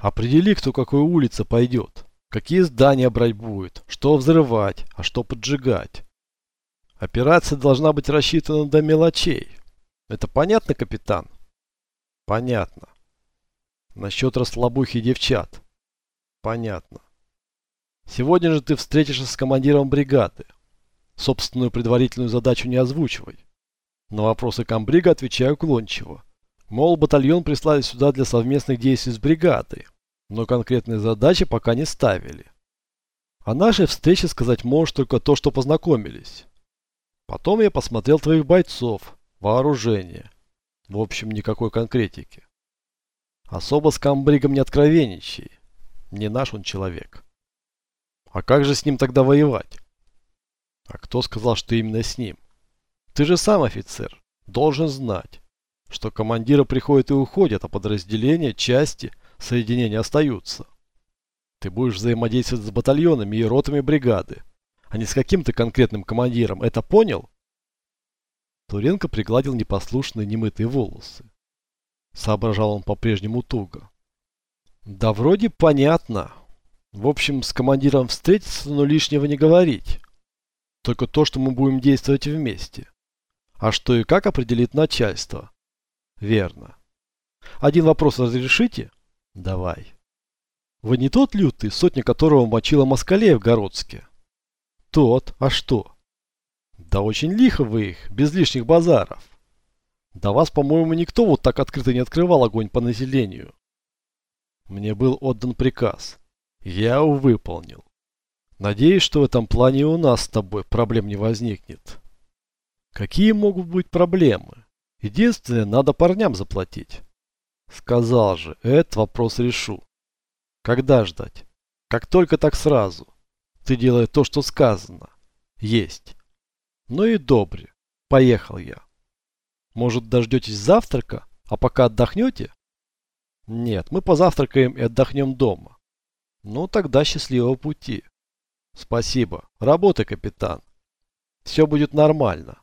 Определи, кто какой улице пойдет, какие здания брать будет, что взрывать, а что поджигать. Операция должна быть рассчитана до мелочей. Это понятно, капитан? Понятно. Насчет расслабухи девчат. Понятно. Сегодня же ты встретишься с командиром бригады. Собственную предварительную задачу не озвучивай. На вопросы комбрига отвечаю уклончиво. Мол, батальон прислали сюда для совместных действий с бригадой, но конкретные задачи пока не ставили. О нашей встрече сказать можешь только то, что познакомились. Потом я посмотрел твоих бойцов, вооружение. В общем, никакой конкретики. Особо с комбригом не откровенничай. Не наш он человек. А как же с ним тогда воевать? А кто сказал, что именно с ним? Ты же сам офицер, должен знать что командиры приходят и уходят, а подразделения, части, соединения остаются. Ты будешь взаимодействовать с батальонами и ротами бригады, а не с каким-то конкретным командиром. Это понял? Туренко пригладил непослушные немытые волосы. Соображал он по-прежнему туго. Да вроде понятно. В общем, с командиром встретиться, но лишнего не говорить. Только то, что мы будем действовать вместе. А что и как определит начальство. Верно. Один вопрос разрешите? Давай. Вы не тот лютый, сотня которого мочила москалей в Городске? Тот. А что? Да очень лихо вы их, без лишних базаров. До вас, по-моему, никто вот так открыто не открывал огонь по населению. Мне был отдан приказ. Я его выполнил. Надеюсь, что в этом плане и у нас с тобой проблем не возникнет. Какие могут быть проблемы? Единственное, надо парням заплатить. Сказал же, этот вопрос решу. Когда ждать? Как только так сразу. Ты делай то, что сказано. Есть. Ну и добре. Поехал я. Может, дождетесь завтрака, а пока отдохнете? Нет, мы позавтракаем и отдохнем дома. Ну, тогда счастливого пути. Спасибо. Работай, капитан. Все будет нормально.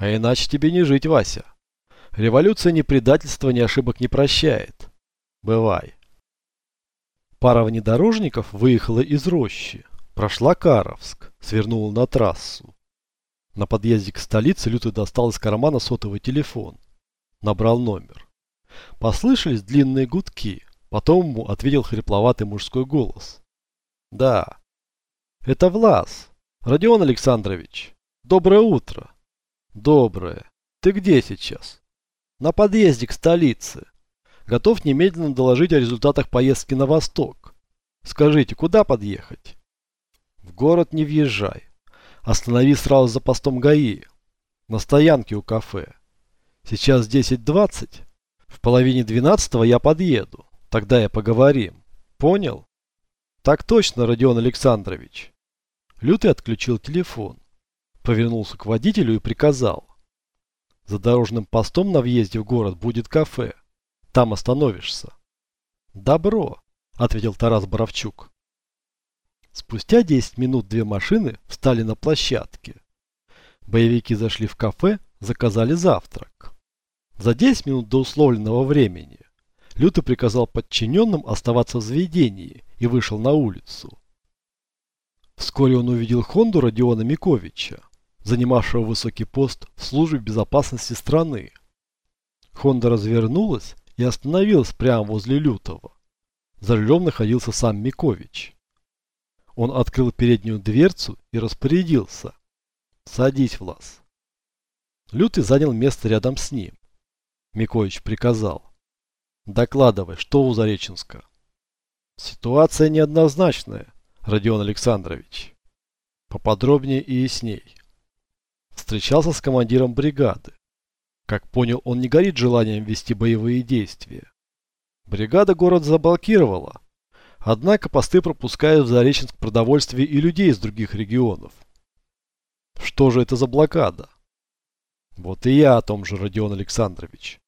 А иначе тебе не жить, Вася. Революция ни предательства, ни ошибок не прощает. Бывай. Пара внедорожников выехала из рощи, прошла Каровск, свернула на трассу. На подъезде к столице Лютый достал из кармана сотовый телефон. Набрал номер. Послышались длинные гудки. Потом ему ответил хрипловатый мужской голос. «Да, это Влас. Родион Александрович. Доброе утро. Доброе. Ты где сейчас? На подъезде к столице. Готов немедленно доложить о результатах поездки на восток. Скажите, куда подъехать? В город не въезжай. Останови сразу за постом ГАИ. На стоянке у кафе. Сейчас 10.20. В половине 12 я подъеду. Тогда я поговорим. Понял? Так точно, Родион Александрович. Лютый отключил телефон повернулся к водителю и приказал. За дорожным постом на въезде в город будет кафе. Там остановишься. Добро, ответил Тарас Боровчук. Спустя 10 минут две машины встали на площадке. Боевики зашли в кафе, заказали завтрак. За 10 минут до условленного времени Лютый приказал подчиненным оставаться в заведении и вышел на улицу. Вскоре он увидел Хонду Родиона Миковича занимавшего высокий пост в службе безопасности страны. Хонда развернулась и остановилась прямо возле Лютого. За рулем находился сам Микович. Он открыл переднюю дверцу и распорядился. «Садись, Влас». Лютый занял место рядом с ним. Микович приказал. «Докладывай, что у Зареченска?» «Ситуация неоднозначная, Родион Александрович. Поподробнее и ясней» встречался с командиром бригады. Как понял, он не горит желанием вести боевые действия. Бригада город заблокировала. Однако посты пропускают в Зареченск продовольствие и людей из других регионов. Что же это за блокада? Вот и я о том же, Родион Александрович.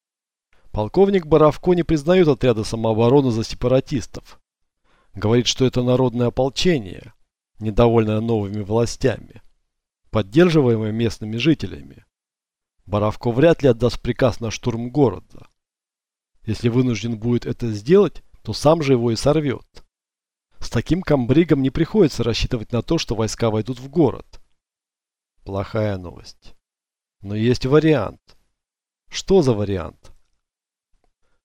Полковник Боровко не признает отряда самообороны за сепаратистов. Говорит, что это народное ополчение, недовольное новыми властями поддерживаемое местными жителями. Боровко вряд ли отдаст приказ на штурм города. Если вынужден будет это сделать, то сам же его и сорвет. С таким комбригом не приходится рассчитывать на то, что войска войдут в город. Плохая новость. Но есть вариант. Что за вариант?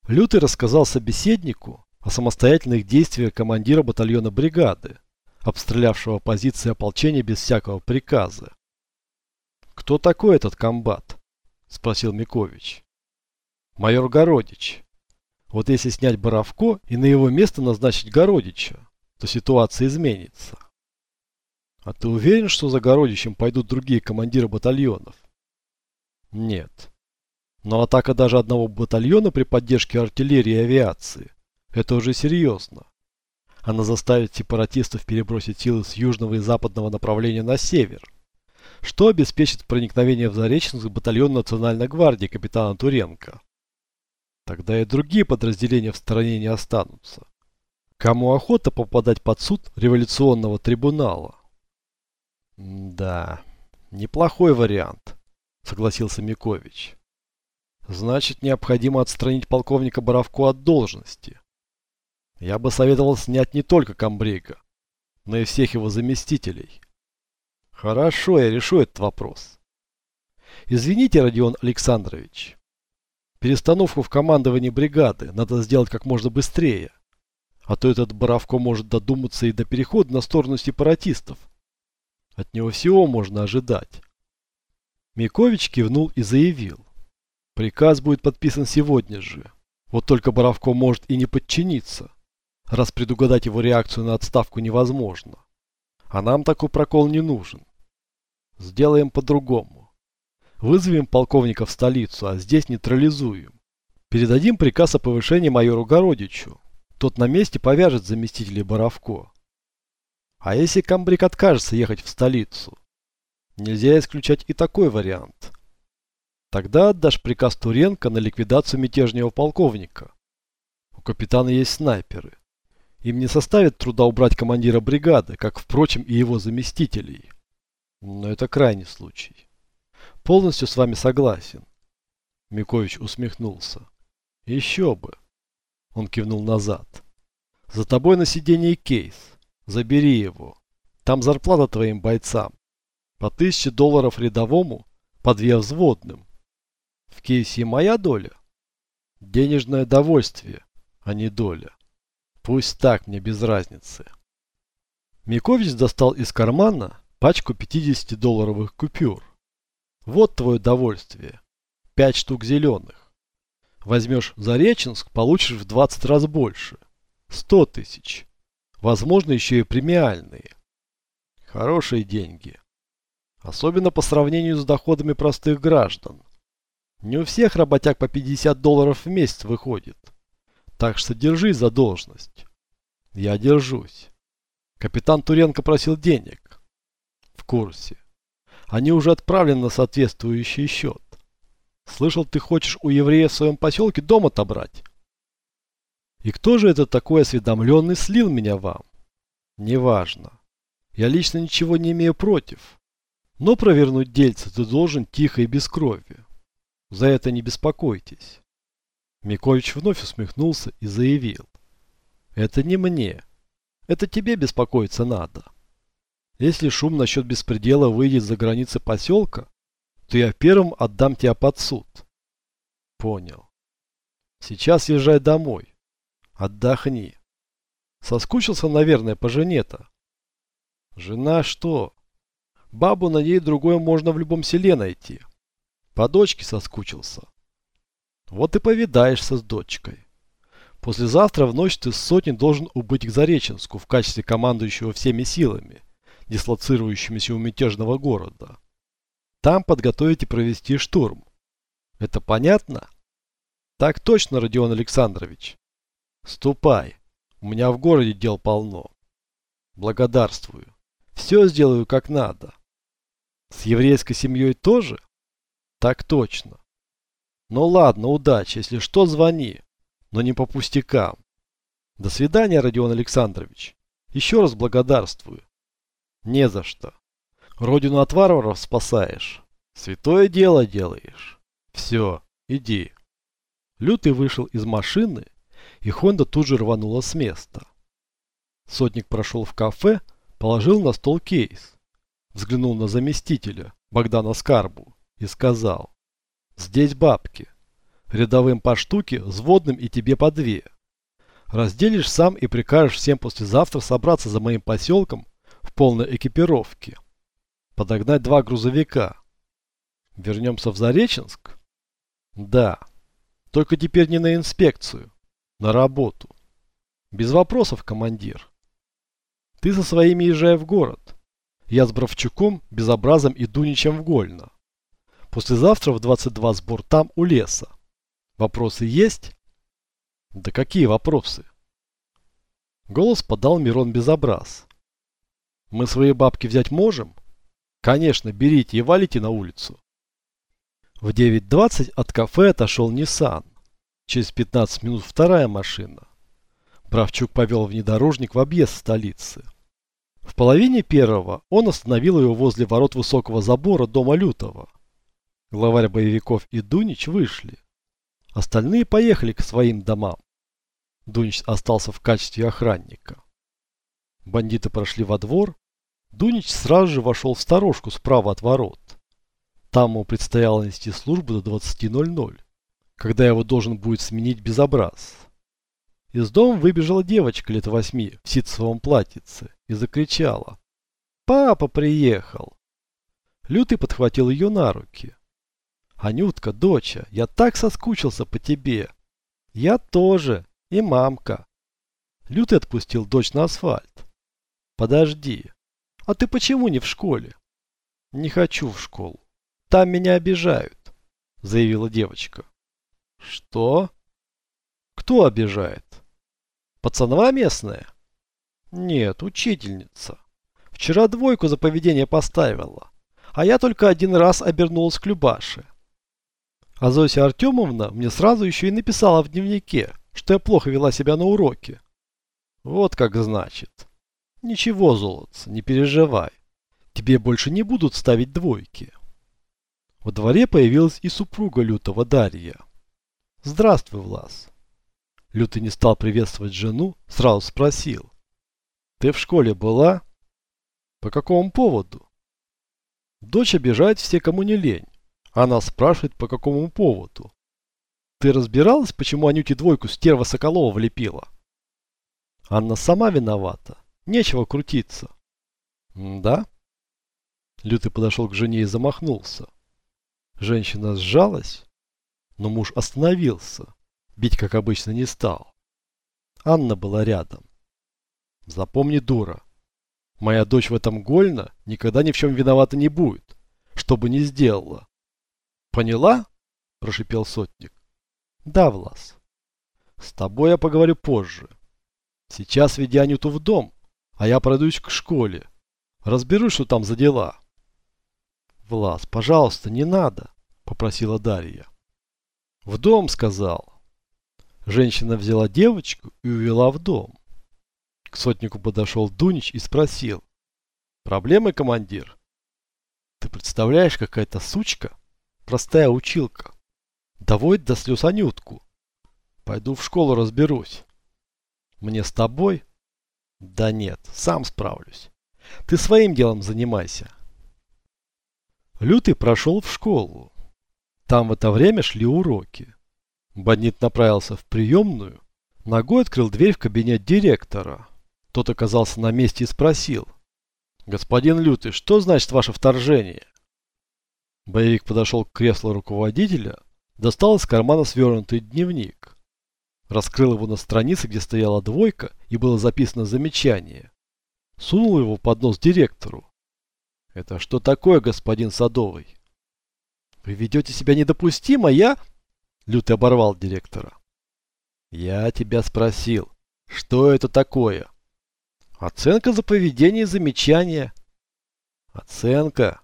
Лютый рассказал собеседнику о самостоятельных действиях командира батальона бригады, обстрелявшего позиции ополчения без всякого приказа. «Кто такой этот комбат?» – спросил Микович. «Майор Городич. Вот если снять Боровко и на его место назначить Городича, то ситуация изменится». «А ты уверен, что за Городичем пойдут другие командиры батальонов?» «Нет. Но атака даже одного батальона при поддержке артиллерии и авиации – это уже серьезно. Она заставит сепаратистов перебросить силы с южного и западного направления на север, что обеспечит проникновение в Зареченск батальон Национальной гвардии капитана Туренко. Тогда и другие подразделения в стороне не останутся. Кому охота попадать под суд революционного трибунала? да, неплохой вариант, согласился Микович. Значит, необходимо отстранить полковника Боровко от должности. Я бы советовал снять не только комбрига, но и всех его заместителей. Хорошо, я решу этот вопрос. Извините, Родион Александрович. Перестановку в командовании бригады надо сделать как можно быстрее. А то этот Боровко может додуматься и до перехода на сторону сепаратистов. От него всего можно ожидать. Микович кивнул и заявил. Приказ будет подписан сегодня же. Вот только Боровко может и не подчиниться, раз предугадать его реакцию на отставку невозможно. А нам такой прокол не нужен. Сделаем по-другому. Вызовем полковника в столицу, а здесь нейтрализуем. Передадим приказ о повышении майору Городичу. Тот на месте повяжет заместителей Боровко. А если комбриг откажется ехать в столицу? Нельзя исключать и такой вариант. Тогда отдашь приказ Туренко на ликвидацию мятежного полковника. У капитана есть снайперы. Им не составит труда убрать командира бригады, как, впрочем, и его заместителей. Но это крайний случай. Полностью с вами согласен. Микович усмехнулся. Еще бы. Он кивнул назад. За тобой на сиденье кейс. Забери его. Там зарплата твоим бойцам. По тысяче долларов рядовому, по две взводным. В кейсе моя доля? Денежное довольствие, а не доля. Пусть так, мне без разницы. Микович достал из кармана пачку 50-долларовых купюр. Вот твое довольствие. Пять штук зеленых. Возьмешь Зареченск, получишь в 20 раз больше. 100 тысяч. Возможно, еще и премиальные. Хорошие деньги. Особенно по сравнению с доходами простых граждан. Не у всех работяг по 50 долларов в месяц выходит. Так что держись за должность. Я держусь. Капитан Туренко просил денег. В курсе. Они уже отправлены на соответствующий счет. Слышал, ты хочешь у еврея в своем поселке дом отобрать? И кто же это такой осведомленный слил меня вам? Неважно. Я лично ничего не имею против. Но провернуть дельце ты должен тихо и без крови. За это не беспокойтесь. Микович вновь усмехнулся и заявил. Это не мне. Это тебе беспокоиться надо. Если шум насчет беспредела выйдет за границы поселка, то я первым отдам тебя под суд. Понял. Сейчас езжай домой. Отдохни. Соскучился, наверное, по жене-то. Жена что? Бабу на ней другое можно в любом селе найти. По дочке соскучился. Вот и повидаешься с дочкой. Послезавтра в ночь ты с сотни должен убыть к Зареченску в качестве командующего всеми силами, дислоцирующимися у мятежного города. Там подготовить и провести штурм. Это понятно? Так точно, Родион Александрович. Ступай. У меня в городе дел полно. Благодарствую. Все сделаю как надо. С еврейской семьей тоже? Так точно. Ну ладно, удачи. Если что, звони. Но не по пустякам. До свидания, Родион Александрович. Еще раз благодарствую. Не за что. Родину от варваров спасаешь. Святое дело делаешь. Все, иди. Лютый вышел из машины и Хонда тут же рванула с места. Сотник прошел в кафе, положил на стол кейс, взглянул на заместителя, Богдана Скарбу, и сказал, «Здесь бабки. Рядовым по штуке, взводным и тебе по две. Разделишь сам и прикажешь всем послезавтра собраться за моим поселком в полной экипировке. Подогнать два грузовика. Вернемся в Зареченск? Да. Только теперь не на инспекцию. На работу. Без вопросов, командир. Ты со своими езжай в город. Я с Бровчуком, Безобразом и Дуничем в Гольно. Послезавтра в 22 сбор там, у леса. Вопросы есть? Да какие вопросы? Голос подал Мирон Безобраз. Мы свои бабки взять можем? Конечно, берите и валите на улицу. В 9.20 от кафе отошел Nissan. Через 15 минут вторая машина. Бравчук повел внедорожник в объезд столицы. В половине первого он остановил его возле ворот высокого забора дома Лютого. Главарь боевиков и Дунич вышли. Остальные поехали к своим домам. Дунич остался в качестве охранника. Бандиты прошли во двор. Дунич сразу же вошел в сторожку справа от ворот. Там ему предстояло нести службу до 20.00, когда его должен будет сменить безобраз. Из дома выбежала девочка лет восьми в ситцевом платьице и закричала. «Папа приехал!» Лютый подхватил ее на руки. «Анютка, доча, я так соскучился по тебе!» «Я тоже!» И мамка. Лютый отпустил дочь на асфальт. Подожди. А ты почему не в школе? Не хочу в школу. Там меня обижают, заявила девочка. Что? Кто обижает? Пацанова местная? Нет, учительница. Вчера двойку за поведение поставила. А я только один раз обернулась к Любаше. А Зося Артемовна мне сразу еще и написала в дневнике, что я плохо вела себя на уроке. Вот как значит. Ничего, золотце, не переживай. Тебе больше не будут ставить двойки. Во дворе появилась и супруга Лютого Дарья. Здравствуй, Влас. Лютый не стал приветствовать жену, сразу спросил. Ты в школе была? По какому поводу? Дочь обижает все, кому не лень. Она спрашивает, по какому поводу. Ты разбиралась, почему Анюте двойку стерва Соколова влепила? Анна сама виновата. Нечего крутиться. Да? Лютый подошел к жене и замахнулся. Женщина сжалась, но муж остановился. Бить, как обычно, не стал. Анна была рядом. Запомни, дура. Моя дочь в этом гольно никогда ни в чем виновата не будет, что бы ни сделала. Поняла? Прошипел сотник. Да, Влас. С тобой я поговорю позже. Сейчас веди Анюту в дом, а я пройдусь к школе. Разберусь, что там за дела. Влас, пожалуйста, не надо, попросила Дарья. В дом, сказал. Женщина взяла девочку и увела в дом. К сотнику подошел Дунич и спросил. Проблемы, командир? Ты представляешь, какая-то сучка? Простая училка. Доводит до слез Анютку. Пойду в школу разберусь. Мне с тобой? Да нет, сам справлюсь. Ты своим делом занимайся. Лютый прошел в школу. Там в это время шли уроки. Бандит направился в приемную, ногой открыл дверь в кабинет директора. Тот оказался на месте и спросил. «Господин Лютый, что значит ваше вторжение?» Боевик подошел к креслу руководителя, Достал из кармана свернутый дневник. Раскрыл его на странице, где стояла двойка, и было записано замечание. Сунул его под нос директору. «Это что такое, господин Садовый?» «Вы ведете себя недопустимо, я...» Лютый оборвал директора. «Я тебя спросил, что это такое?» «Оценка за поведение и замечания». «Оценка?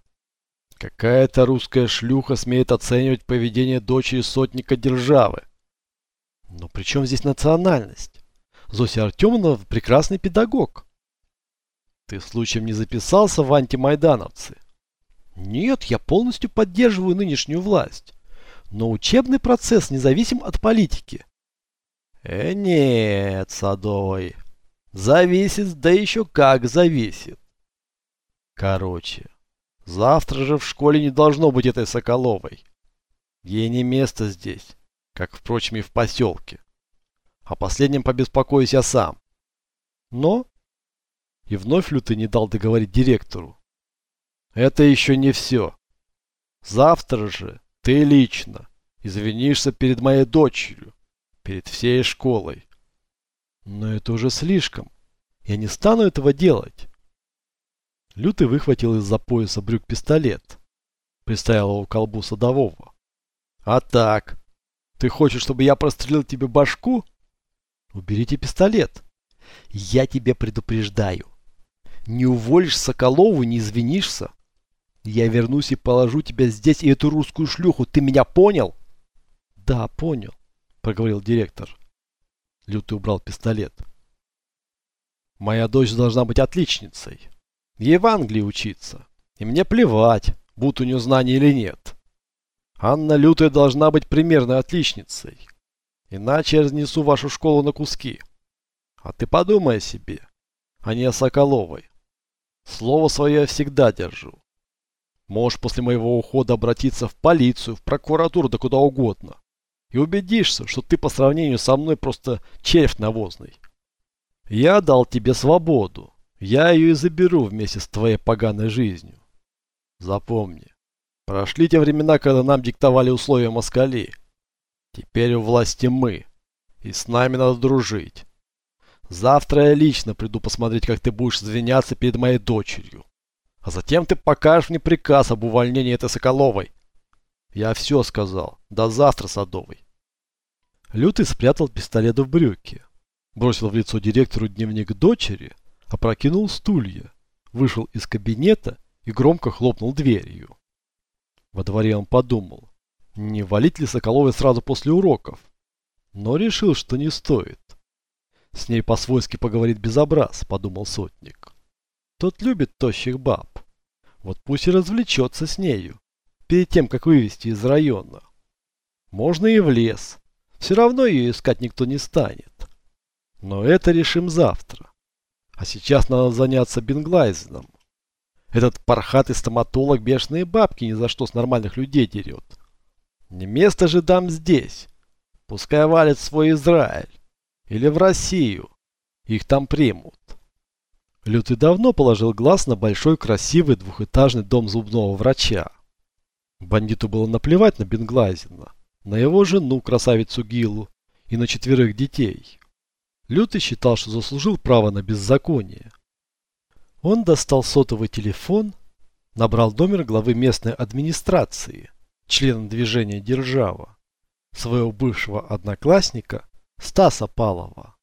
Какая-то русская шлюха смеет оценивать поведение дочери сотника державы. Но при чем здесь национальность? Зося Артемовна прекрасный педагог. Ты случаем не записался в антимайдановцы? Нет, я полностью поддерживаю нынешнюю власть. Но учебный процесс независим от политики. Э, нет, Садовой. Зависит, да еще как зависит. Короче, завтра же в школе не должно быть этой Соколовой. Ей не место здесь, как, впрочем, и в поселке. О последнем побеспокоюсь я сам. Но... И вновь Лютый не дал договорить директору. Это еще не все. Завтра же ты лично извинишься перед моей дочерью, перед всей школой. Но это уже слишком. Я не стану этого делать. Лютый выхватил из-за пояса брюк пистолет. Приставил его к колбу садового. А так, ты хочешь, чтобы я прострелил тебе башку? Уберите пистолет. Я тебя предупреждаю. Не уволишь Соколову, не извинишься. Я вернусь и положу тебя здесь и эту русскую шлюху. Ты меня понял? Да, понял, проговорил директор. Лютый убрал пистолет. Моя дочь должна быть отличницей. Ей в Англии учиться. И мне плевать, будут у нее знания или нет. Анна Лютая должна быть примерной отличницей. Иначе я разнесу вашу школу на куски. А ты подумай о себе, а не о Соколовой. Слово свое я всегда держу. Можешь после моего ухода обратиться в полицию, в прокуратуру, да куда угодно. И убедишься, что ты по сравнению со мной просто червь навозный. Я дал тебе свободу. Я ее и заберу вместе с твоей поганой жизнью. Запомни, Прошли те времена, когда нам диктовали условия москали. Теперь у власти мы. И с нами надо дружить. Завтра я лично приду посмотреть, как ты будешь извиняться перед моей дочерью. А затем ты покажешь мне приказ об увольнении этой Соколовой. Я все сказал. До завтра, Садовый. Лютый спрятал пистолет в брюки. Бросил в лицо директору дневник дочери, опрокинул стулья, вышел из кабинета и громко хлопнул дверью. Во дворе он подумал, не валить ли Соколовой сразу после уроков, но решил, что не стоит. С ней по-свойски поговорит безобраз, подумал сотник. Тот любит тощих баб. Вот пусть и развлечется с нею, перед тем, как вывести из района. Можно и в лес. Все равно ее искать никто не станет. Но это решим завтра. А сейчас надо заняться Бенглайзеном. Этот пархатый стоматолог бешеные бабки ни за что с нормальных людей дерет. Не место же дам здесь. Пускай валит свой Израиль. Или в Россию. Их там примут. Лютый давно положил глаз на большой красивый двухэтажный дом зубного врача. Бандиту было наплевать на Бенглазина, на его жену, красавицу Гилу, и на четверых детей. Лютый считал, что заслужил право на беззаконие. Он достал сотовый телефон, набрал номер главы местной администрации, члена движения «Держава», своего бывшего одноклассника Стаса Палова.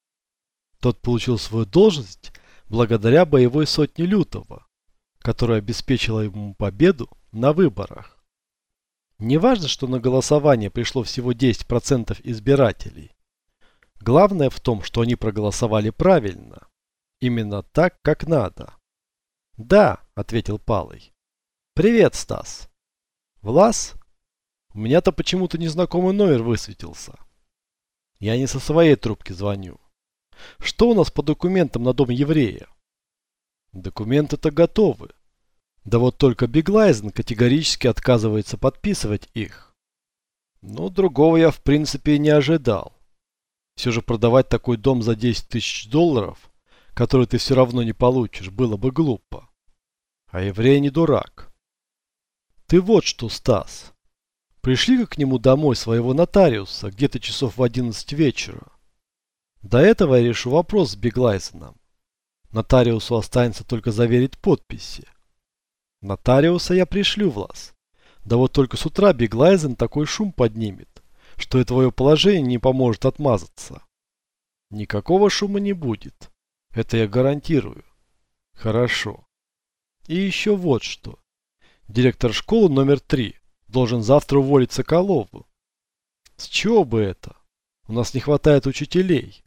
Тот получил свою должность благодаря боевой сотне Лютого, которая обеспечила ему победу на выборах. Неважно, что на голосование пришло всего 10% избирателей. Главное в том, что они проголосовали правильно. Именно так, как надо. «Да», — ответил Палый. «Привет, Стас». «Влас?» «У меня-то почему-то незнакомый номер высветился». «Я не со своей трубки звоню. Что у нас по документам на дом еврея?» «Документы-то готовы. Да вот только Биглайзен категорически отказывается подписывать их. Но другого я в принципе не ожидал. Все же продавать такой дом за 10 тысяч долларов, который ты все равно не получишь, было бы глупо. А еврей не дурак. Ты вот что, Стас. Пришли-ка к нему домой своего нотариуса где-то часов в 11 вечера. До этого я решу вопрос с Беглайзеном. Нотариусу останется только заверить подписи. Нотариуса я пришлю в вас. Да вот только с утра Беглайзен такой шум поднимет, что и твое положение не поможет отмазаться. Никакого шума не будет. Это я гарантирую. Хорошо. И еще вот что. Директор школы номер три должен завтра уволить Соколову. С чего бы это? У нас не хватает учителей.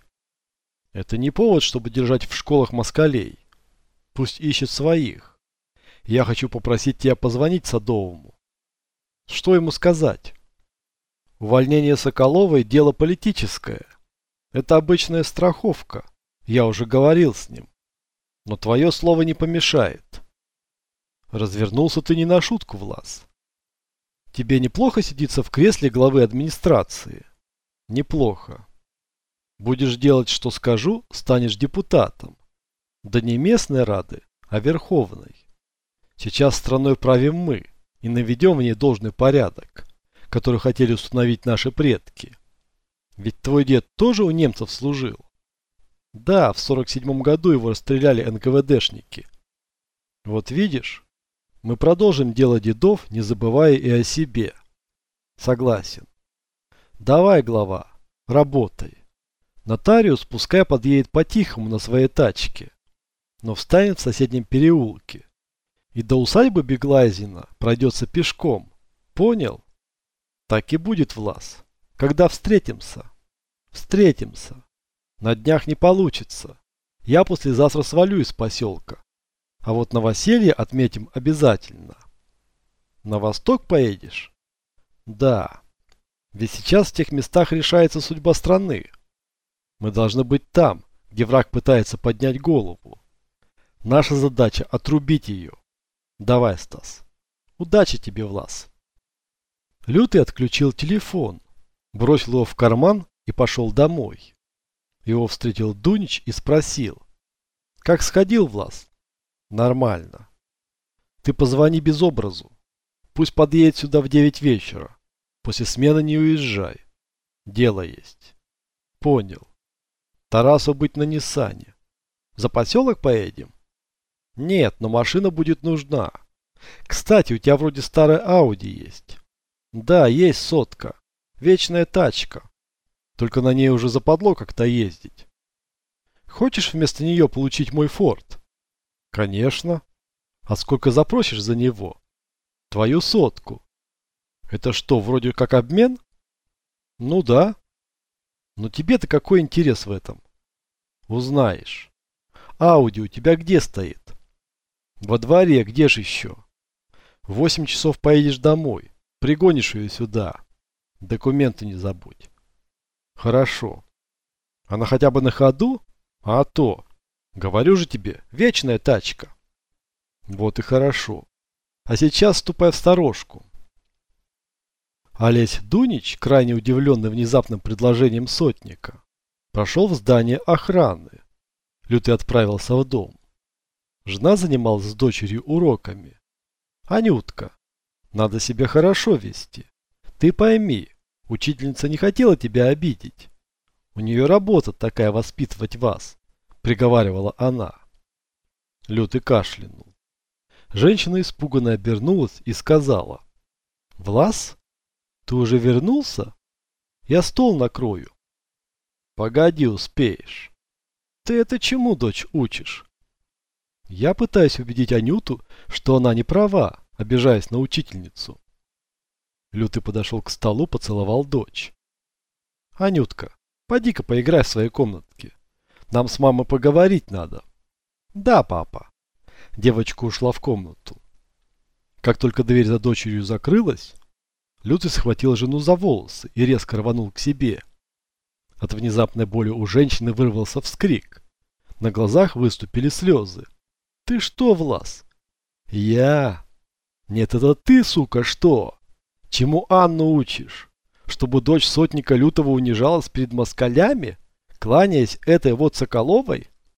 Это не повод, чтобы держать в школах москалей. Пусть ищет своих. Я хочу попросить тебя позвонить Садовому. Что ему сказать? Увольнение Соколовой – дело политическое. Это обычная страховка. Я уже говорил с ним. Но твое слово не помешает. Развернулся ты не на шутку, Влас. Тебе неплохо сидится в кресле главы администрации? Неплохо. Будешь делать, что скажу, станешь депутатом. Да не местной рады, а верховной. Сейчас страной правим мы и наведем в ней должный порядок, который хотели установить наши предки. Ведь твой дед тоже у немцев служил. Да, в 47 году его расстреляли НКВДшники. Вот видишь, мы продолжим дело дедов, не забывая и о себе. Согласен. Давай, глава, работай. Нотариус пускай подъедет по-тихому на своей тачке, но встанет в соседнем переулке. И до усадьбы Беглазина пройдется пешком. Понял? Так и будет, Влас. Когда встретимся? Встретимся. На днях не получится. Я послезавтра свалю из поселка. А вот новоселье отметим обязательно. На восток поедешь? Да. Ведь сейчас в тех местах решается судьба страны. Мы должны быть там, где враг пытается поднять голову. Наша задача отрубить ее. Давай, Стас. Удачи тебе, Влас. Лютый отключил телефон, бросил его в карман и пошел домой. Его встретил Дунич и спросил. Как сходил, Влас? Нормально. Ты позвони без образу. Пусть подъедет сюда в 9 вечера. После смены не уезжай. Дело есть. Понял. Тарасу быть на Ниссане. За поселок поедем? Нет, но машина будет нужна. Кстати, у тебя вроде старая Ауди есть. Да, есть сотка. Вечная тачка. Только на ней уже западло как-то ездить. Хочешь вместо нее получить мой форт? Конечно. А сколько запросишь за него? Твою сотку. Это что, вроде как обмен? Ну да. Но тебе-то какой интерес в этом? Узнаешь. Ауди у тебя где стоит? Во дворе, где же еще? В восемь часов поедешь домой. Пригонишь ее сюда. Документы не забудь. Хорошо. Она хотя бы на ходу? А то. Говорю же тебе, вечная тачка. Вот и хорошо. А сейчас ступай в сторожку. Олесь Дунич, крайне удивленный внезапным предложением сотника, прошел в здание охраны. Лютый отправился в дом. Жена занималась с дочерью уроками. Анютка, надо себя хорошо вести. Ты пойми, учительница не хотела тебя обидеть. У нее работа такая воспитывать вас приговаривала она. Лютый кашлянул. Женщина испуганно обернулась и сказала. «Влас, ты уже вернулся? Я стол накрою». «Погоди, успеешь». «Ты это чему, дочь, учишь?» Я пытаюсь убедить Анюту, что она не права, обижаясь на учительницу. Лютый подошел к столу, поцеловал дочь. «Анютка, поди-ка поиграй в своей комнатке. Нам с мамой поговорить надо. Да, папа. Девочка ушла в комнату. Как только дверь за дочерью закрылась, Лютый схватил жену за волосы и резко рванул к себе. От внезапной боли у женщины вырвался вскрик. На глазах выступили слезы. «Ты что, Влас?» «Я?» «Нет, это ты, сука, что? Чему Анну учишь? Чтобы дочь сотника Лютого унижалась перед москалями?» кланяясь этой вот Соколовой?